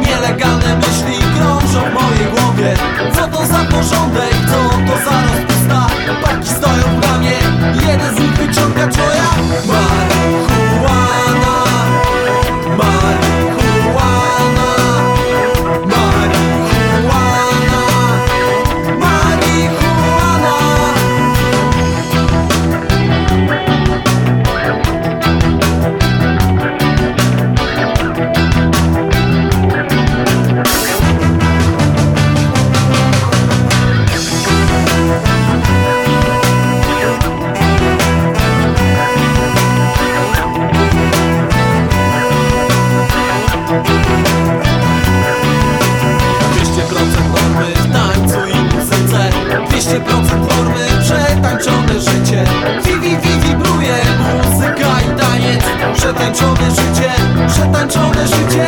Nielegalne myśli 200% formy, przetańczone życie. Vivi, muzyka i taniec. Przetańczone życie, przetańczone życie.